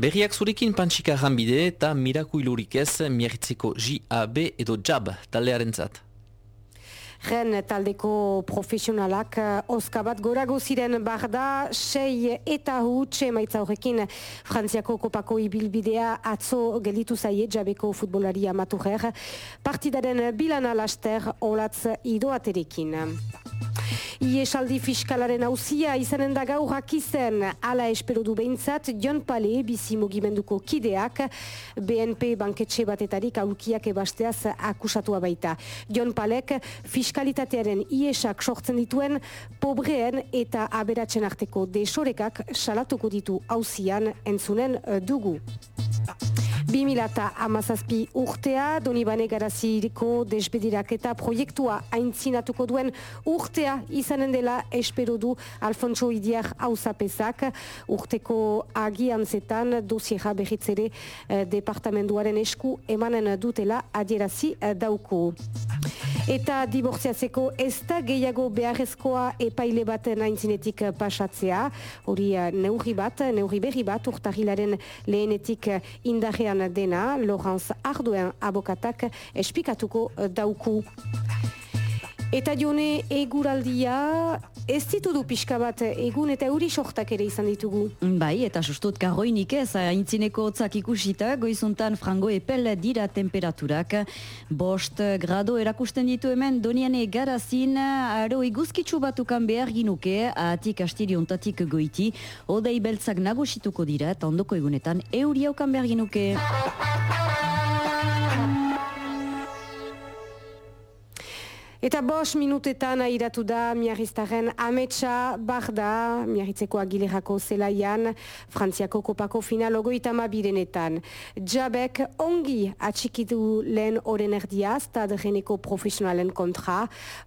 Berriak zurekin pantxika janbide eta mirakuilurik ez miagitzeko JAB edo JAB taldearen zat. Ren taldeko profesionalak eh, oska bat gorago ziren barda, sei eta hu txe maitza horrekin Frantziako kopako ibilbidea atzo gelitu zaie jabeko futbolari amaturer, partidaren bilana laster olatz idoaterekin. Iesaldi fiskalaren hauzia izanen da gaur izen ala espero du behintzat John Pale bizi mugimenduko kideak BNP banketxe batetarik aurkiak ebasteaz akusatua baita. John Palek fiskalitatearen iesak sortzen dituen pobreen eta aberatzen arteko desorekak salatuko ditu hauzian entzunen dugu. 2000 amazazpi urtea, Donibane Garaziriko desbedirak eta proiektua aintzinatuko duen urtea izanen dela espero du Alfonso Idiar hausapezak urteko agian zetan dosiera behitzere eh, departamentuaren esku emanen dutela adierazi eh, dauko. Eta dibortziatzeko ez da gehiago beharrezkoa epaile bat naintzinetik pasatzea, hori eh, neurri bat, neurri berri bat, urtahilaren lehenetik indarrean dena, Lorenz Arduen abokatak espikatuko dauku. Eta jone eguraldia ez ditudu pixka bat egun eta euri sortak ere izan ditugu. Bai, eta sustut karroinik ez, haintzineko otzak ikusita, goizuntan frango epel dira temperaturak. Bost grado erakusten ditu hemen, doniane garazin, aro iguzkitzu batukan behar ginuke, atik astiri ontatik goiti, odei beltzak nagusituko dira, eta ondoko egunetan euri haukan behar ginuke. Eta bos minutetan airatu da miarriztaren ametsa barda, miarritzeko agilerako zelaian, Frantziako kopako final ogoita mabirenetan. Jabek ongi atxikidu lehen oren erdia, stad geneko profesionalen kontra,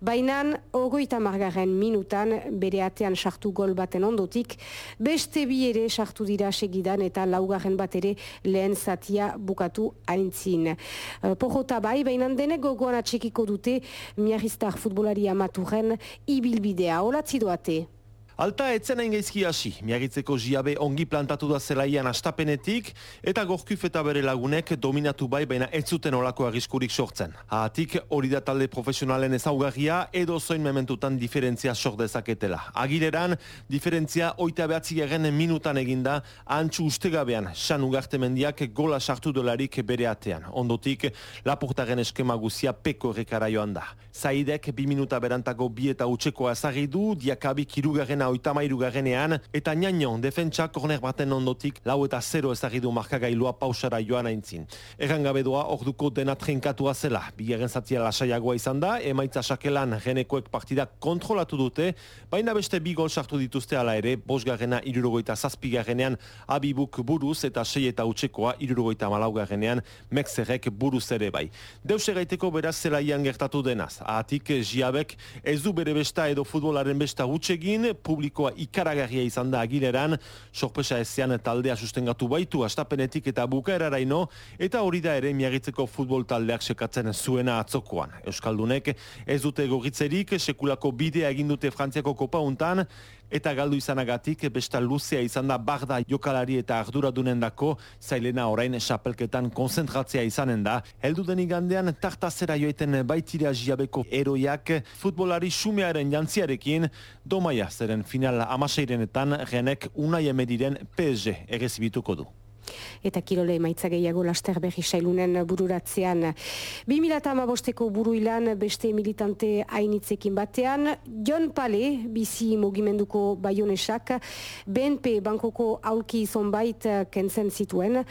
bainan ogoita margaren minutan bere atean sartu gol baten ondotik, beste bi ere sartu dira segidan eta laugarren bat ere lehen zatia bukatu aintzin. Uh, Pohota bai, bainan denek gogoan atxikiko dute miarritzeko Miarristar futbolari amaturen ibilbidea. Olatzi doate. Alta etzen hain gaizki hasi, miagitzeko jiabe ongi plantatu da zelaian astapenetik, eta gorkuf eta bere lagunek dominatu bai baina ez zuten olako arriskurik sortzen. Haatik hori da talde profesionalen ezaugarria edo zoin mementutan diferentzia sort dezaketela. Agileran, diferentzia oita behatzi garen minutan eginda, antxu ustegabean, san ugarte mendiak gola sartu dolarik bere atean. Ondotik, laportaren eskema guzia peko errekara joan da. Zaidek, bi minuta berantako bi eta utxekoa ezagidu, diakabik irugaren oitamairu garenean, eta naino, defentsa korner baten ondotik, lau eta zero ezagidu markagailua pausara joan aintzin. Erran gabe doa, orduko dena trenkatua zela. Bigarren zatia lasaiagoa izan da, emaitza sakelan genekoek partida kontrolatu dute, baina beste bi gol sartu dituzte ala ere, bosgarrena irurogoita zazpigarrenean abibuk buruz eta sei eta utxekoa irurogoita malaugarrenean mekzerek buruz ere bai. Deus egaiteko beraz zelaian gertatu denaz. Ahatik, jiabek ez du bere besta edo futbolaren besta utxegin, publikoa ikaragarria izan da agileran, sorpresa ezean taldea sustengatu baitu astapenetik eta bukaeraraino, eta hori da ere miagitzeko futbol taldeak sekatzen zuena atzokoan. Euskaldunek ez dute gogitzerik, sekulako bidea egin dute Frantziako kopa untan, eta galdu izanagatik besta luzea izan da barda jokalari eta arduradunen dako zailena orain xapelketan konzentratzea izanen da. Heldu den igandean tartazera joeten baitira jiabeko eroiak futbolari sumearen jantziarekin domaia zeren final amaseirenetan genek unai emediren PSG egezibituko du eta kirole emaitza gehiago laster berri sailunen bururatzean. 2008ko buruilan beste militante hainitzekin batean, John Pale, bizi mogimenduko baionesak, BNP bankoko aulki zonbait kentzen zituen,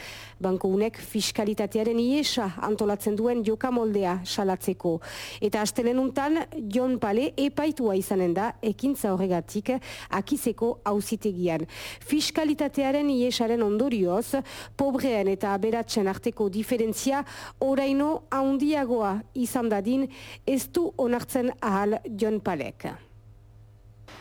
banko unek fiskalitatearen iesa antolatzen duen jokamoldea salatzeko. Eta astelenuntan, John Pale epaitua izanen da, ekintza horregatik, akizeko auzitegian. Fiskalitatearen iesaren ondorioz, pobrean eta aberatzen arteko diferentzia oraino handiagoa izan dadin ez du onartzen ahal John Palek.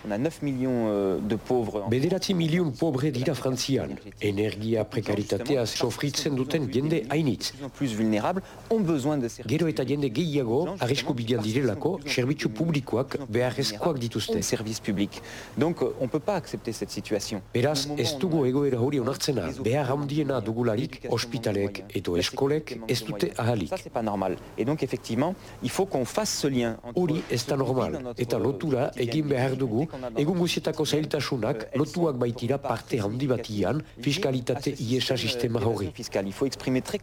On a 9 millions euh, de pauvres. Bederatzi milion pobre dira Frantzian. Energia prekaritatea sofritzen duten jende hainitz. Plus vulnérables ont besoin de ces Gero eta jende gehiago, arrisku bidean direlako, servitzu publikoak beharrezkoak dituzte. services publics. Donc euh, on peut pas accepter cette situation. Beraz, ez dugu egoera hori onartzena, behar handiena dugularik, ospitalek edo eskolek ez dute ahalik. Ça c'est pas normal. Et donc effectivement, il faut qu'on fasse ce lien entre Hori ez da normal, eta lotura egin behar dugu, egun guzietako zailtasunak lotuak baitira parte handi batian fiskalitate iesa sistema hori.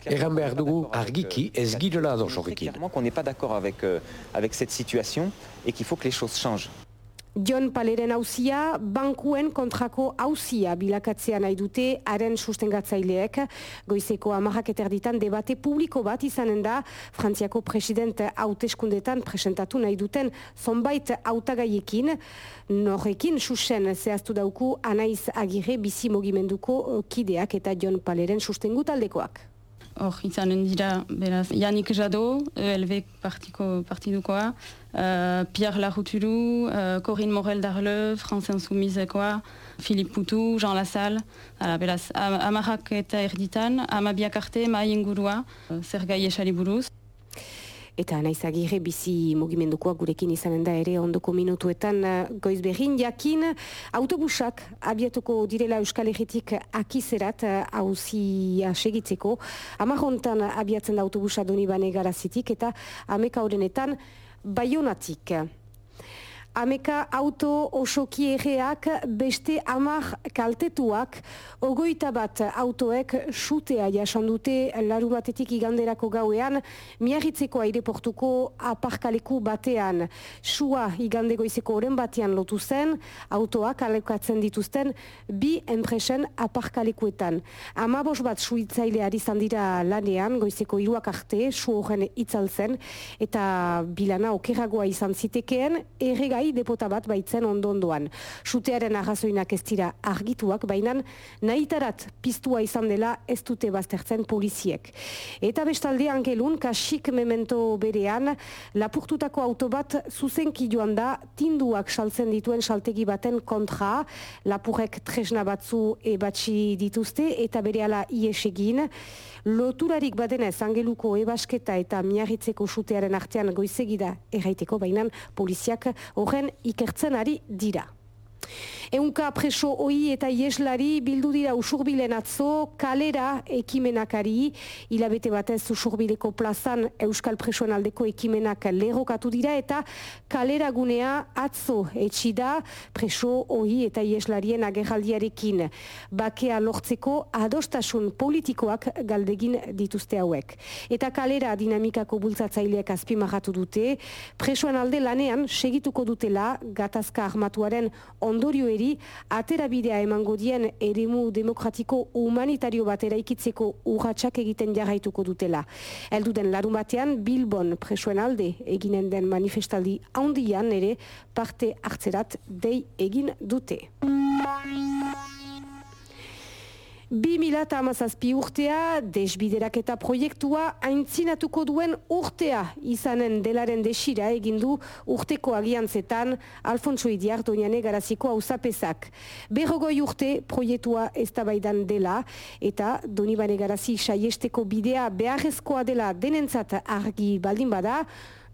Erran behar dugu argiki ez girela ados horrekin. clairement qu'on n'est pas d'accord avec euh, avec cette situation et qu'il faut que les choses changent. John Paleren hauzia, bankuen kontrako hauzia bilakatzea nahi dute haren sustengatzaileek. Goizeko amarrak eterditan debate publiko bat izanen da Frantziako president hauteskundetan presentatu nahi duten zonbait hautagaiekin. Norrekin susen zehaztu dauku anaiz agirre bizi mogimenduko kideak eta John Paleren sustengu taldekoak. Hor, izanen dira, beraz, Yannick Jadot, ELV partiko, partidukoa, uh, Pierre Laroutulu, uh, Corinne Morel d'Arleux, France Insoumisekoa, Philippe Poutou, Jean Lassalle, ala, beraz, erditan, ama biakarte, ma ingurua, uh, Sergai. Eta naiz agirre bizi mugimendukoa gurekin izanen da ere ondoko minutuetan eh, goiz behin jakin autobusak abiatuko direla Euskal Herritik akizerat eh, hauzia segitzeko. Amarrontan abiatzen da autobusa donibane garazitik eta ameka horrenetan baionatik. Ameka auto osoki egeak beste amar kaltetuak, ogoita bat autoek sutea jasan dute laru batetik iganderako gauean, miarritzeko aireportuko aparkaleku batean. Sua igande goizeko oren batean lotu zen, autoak alokatzen dituzten bi enpresen aparkalekuetan. Amabos bat suitzaileari izan dira lanean, goizeko hiruak arte, su horren itzaltzen, eta bilana okerragoa izan zitekeen, erregai depota bat baitzen ondo-ondoan. Sutearen arrazoinak ez dira argituak, baina nahitarat piztua izan dela ez dute baztertzen poliziek. Eta bestalde angelun, kasik memento berean, lapurtutako auto bat zuzenki joan da tinduak saltzen dituen saltegi baten kontra, lapurek tresna batzu ebatsi dituzte eta berehala ies egin. Loturarik badenez angeluko ebasketa eta miarritzeko sutearen artean goizegida erraiteko, baina poliziak horren ikertzen ari dira. Eunka preso oi eta ieslari bildu dira usurbilen atzo kalera ekimenakari hilabete batez usurbileko plazan Euskal presoen aldeko ekimenak lerokatu dira eta kalera gunea atzo etxi da preso oi eta ieslarien agerraldiarekin. Bakea lortzeko adostasun politikoak galdegin dituzte hauek. Eta kalera dinamikako bultzatzaileak azpimarratu dute, presoen alde lanean segituko dutela gatazka armatuaren ondorioeri aterabidea emango dien eremu demokratiko humanitario bat eraikitzeko urratsak egiten jarraituko dutela. Elduden larun batean Bilbon presoen alde eginen den manifestaldi handian ere parte hartzerat dei egin dute. 2008 urtea, desbideraketa proiektua aintzinatuko duen urtea izanen delaren desira egindu urteko agiantzetan Alfonso Idiar Doñane garaziko hausapezak. Berrogoi urte proiektua eztabaidan dela eta Donibane garazi saiesteko bidea beharrezkoa dela denentzat argi baldin bada,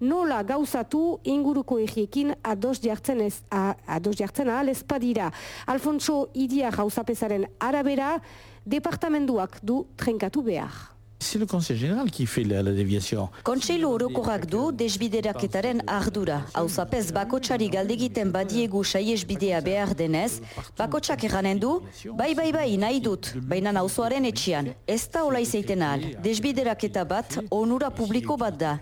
nola gauzatu inguruko egiekin ados jartzen, ez, a, ados jartzen ahal ez badira. Alfonso Idia gauzapezaren arabera, departamenduak du trenkatu behar. C'est le Conseil général qui fait la, la déviation. Kontseilu orokorrak du desbideraketaren ardura. Hauzapez bakotxari galdegiten badiegu saiesbidea behar denez, bakotxak eranen du, bai bai bai nahi dut, baina nauzoaren etxian. Ez da hola izaiten ahal, desbideraketa bat onura publiko bat da.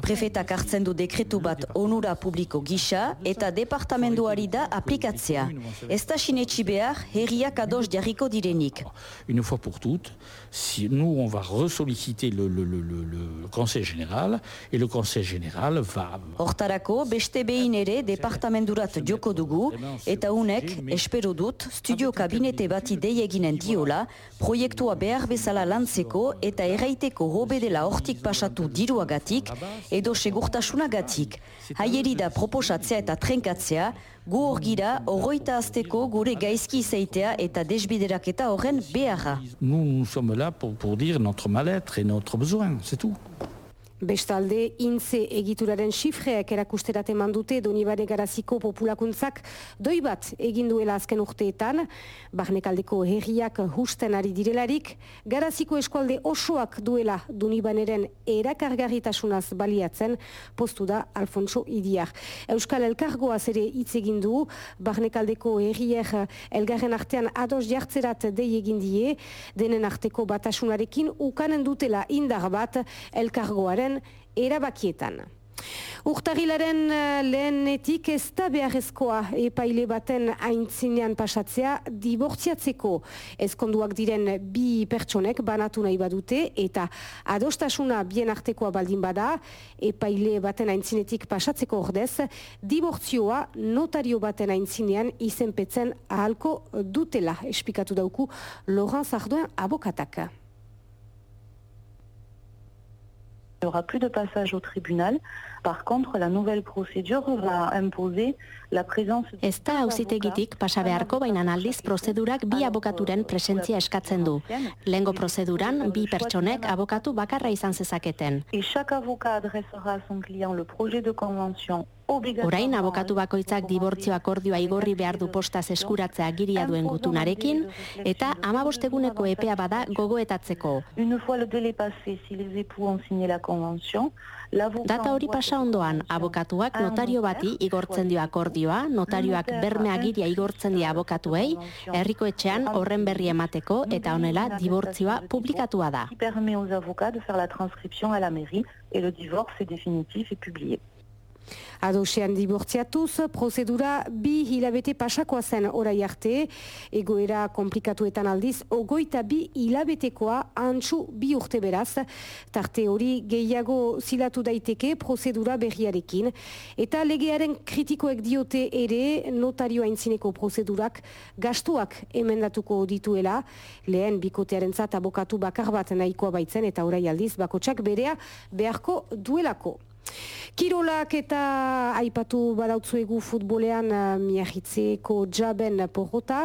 Prefetak hartzen du dekretu bat onura publiko gisa eta departamenduari da aplikatzea. Ez da sinetxi behar, herriak ados jarriko direnik. Une fois pour toutes, si nous, on va ressolliciter le, le, le, le, le Conseil général et le Conseil général va... Hortarako beste behin ere departamendurat joko dugu eta unek espero dut studio kabinete bati dei eginen diola proiektua behar bezala lantzeko eta erraiteko hobe dela hortik pasatu diruagatik edo segurtasunagatik. Haieri da proposatzea eta trenkatzea Gu hor gira, horroita azteko gure gaizki zeitea eta desbideraketa horren beharra. Nous, nous sommes là pour, pour dire notre mal-être et notre besoin, c'est tout. Bestalde, intze egituraren xifreak erakusterat eman dute Donibane Garaziko populakuntzak doi bat egin duela azken urteetan, barnekaldeko herriak husten ari direlarik, Garaziko eskualde osoak duela Donibaneren erakargarritasunaz baliatzen postu da Alfonso Idiar. Euskal Elkargoa zere hitz egin du, barnekaldeko herriak elgarren artean ados jartzerat dei egin die, denen arteko batasunarekin ukanen dutela indar bat Elkargoaren erabakietan. Urtagilaren eh, lehenetik ez da beharrezkoa epaile baten aintzinean pasatzea dibortziatzeko ezkonduak diren bi pertsonek banatu nahi badute eta adostasuna bien artekoa baldin bada epaile baten aintzinetik pasatzeko ordez dibortzioa notario baten aintzinean izenpetzen ahalko dutela espikatu dauku Laurent Zarduen abokataka. Il n'y aura plus de passage au tribunal. Par contre, la nouvelle procédure va imposer la présence... Ez da hauzitegitik pasa beharko bainan aldiz prozedurak bi abokaturen presentzia eskatzen du. Lengo prozeduran bi pertsonek abokatu bakarra izan zezaketen. Et chaque avocat adressera à son client le projet de convention Orain abokatu bakoitzak dibortzio akordioa igorri behar du postaz eskuratzea giria duen gutunarekin eta amabosteguneko epea bada gogoetatzeko. Data hori pasa ondoan, abokatuak notario bati igortzen dio akordioa, notarioak berme agiria igortzen dio abokatuei, herriko etxean horren berri emateko eta honela dibortzioa publikatua da. permet aux avocats de faire la transcription à la mairie et le divorce est définitif et publié. Adosean dibortziatuz, prozedura bi hilabete pasakoa zen orai arte, egoera komplikatuetan aldiz, ogoita bi hilabetekoa antxu bi urte beraz, tarte hori gehiago zilatu daiteke prozedura berriarekin, eta legearen kritikoek diote ere notario aintzineko prozedurak gastuak emendatuko dituela, lehen bikotearen zat abokatu bakar bat nahikoa baitzen, eta orai aldiz bakotsak berea beharko duelako. Kirolak eta aipatu badautzuegu futbolean uh, miahitzeko jaben porrota.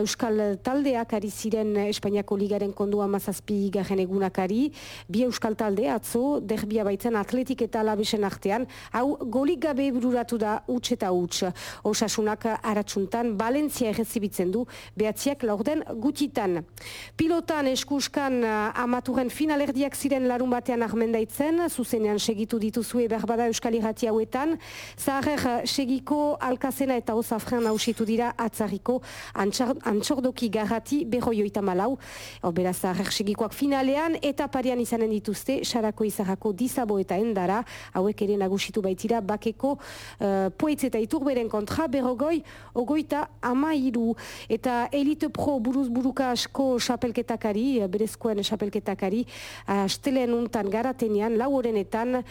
Euskal taldeak ari ziren Espainiako ligaren kondua mazazpi garen egunakari. Bi Euskal talde atzo, derbia baitzen atletik eta labesen artean. Hau golik gabe bururatu da huts eta huts. Osasunak aratsuntan Valentzia errezibitzen du behatziak laurden gutitan. Pilotan eskuskan uh, amaturen finalerdiak ziren larun batean ahmendaitzen, zuzenean segitu dituzue berbada da Euskal Irrati hauetan. Zaharrer eh, segiko alkazena eta osafren hausitu dira atzariko antxordoki garrati berroioita malau. Obera zaharrer segikoak finalean eta parian izanen dituzte sarako izarako dizabo eta endara hauek ere nagusitu baitira bakeko uh, poetz eta iturberen kontra berrogoi ogoita ama iru. Eta elite pro buruz buruka asko xapelketakari, berezkoen xapelketakari, astelen untan garatenean, lau horrenetan,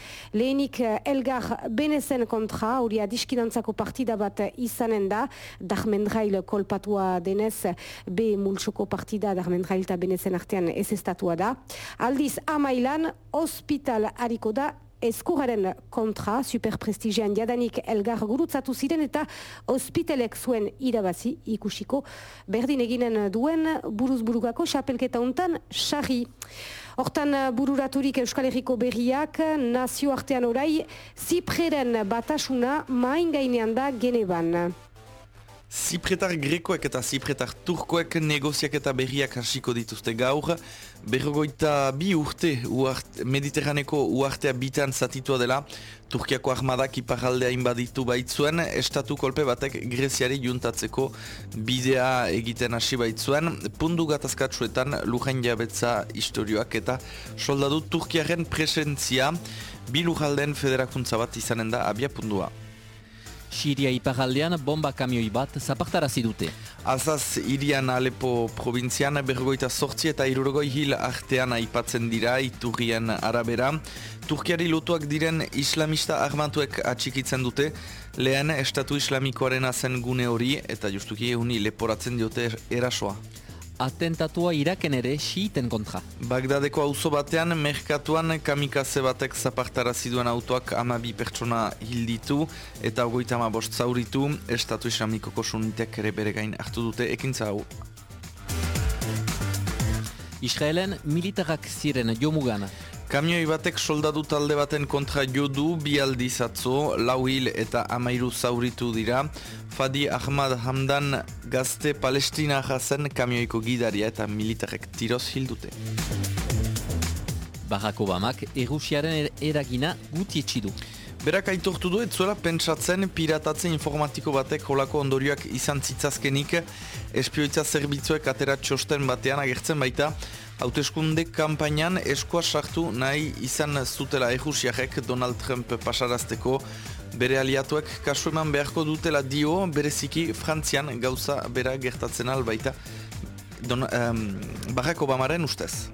lehenik eh, Elgar Benezen kontra, hori adiskidantzako partida bat izanen da, Darmendrail kolpatua denez, B multsoko partida Darmendrail eta Benezen artean ez estatua da. Aldiz, amailan, hospital hariko da, eskuraren kontra, superprestigian jadanik elgar gurutzatu ziren eta ospitelek zuen irabazi ikusiko berdin eginen duen buruz burugako xapelketa untan xarri. Hortan bururaturik Euskal Herriko berriak nazio artean orai zipreren batasuna main gainean da geneban. Zipretar grekoek eta zipretar turkoek negoziak eta berriak hasiko dituzte gaur. Berrogoita bi urte uart, mediterraneko uartea bitan zatitua dela. Turkiako armadak iparaldea inbaditu baitzuen, estatu kolpe batek Greziari juntatzeko bidea egiten hasi baitzuen. Pundu gatazkatsuetan lujain jabetza historioak eta soldadu Turkiaren presentzia bi lujalden federakuntza bat izanen da abia pundua. Siria iparaldean bomba kamioi bat zapartarazi dute. Azaz, irian Alepo provintzian bergoita sortzi eta irurgoi hil artean aipatzen dira iturrien arabera. Turkiari lotuak diren islamista armatuek atxikitzen dute, lehen estatu islamikoaren azen gune hori eta justuki eguni leporatzen diote erasoa. Atentatua iraken ere xiiten kontra. Bagdadeko auzo batean, merkatuan kamikaze batek zapartara ziduen autoak amabi pertsona hilditu eta ogoita ama bost zauritu, Estatu Islamikoko sunitek ere bere gain hartu dute ekintza hau. Israelen militarak ziren jomugan. Kamioi batek soldadu talde baten kontra jodu bi aldiz atzo, lau hil eta amairu zauritu dira. Fadi Ahmad Hamdan gazte palestina jazen kamioiko gidaria eta militarek tiroz hildute. Barack Obamak Erusiaren er- eragina gutietsi du. Berak aitortu du, ez zuela pentsatzen piratatzen informatiko batek holako ondorioak izan zitzazkenik espioitza zerbitzuek atera txosten batean agertzen baita hauteskunde kampainan eskoa sartu nahi izan zutela ejusiarek Donald Trump pasarazteko bere aliatuek kasu eman beharko dutela dio bereziki Frantzian gauza bera gertatzen albaita Don, um, Barack Obamaren ustez.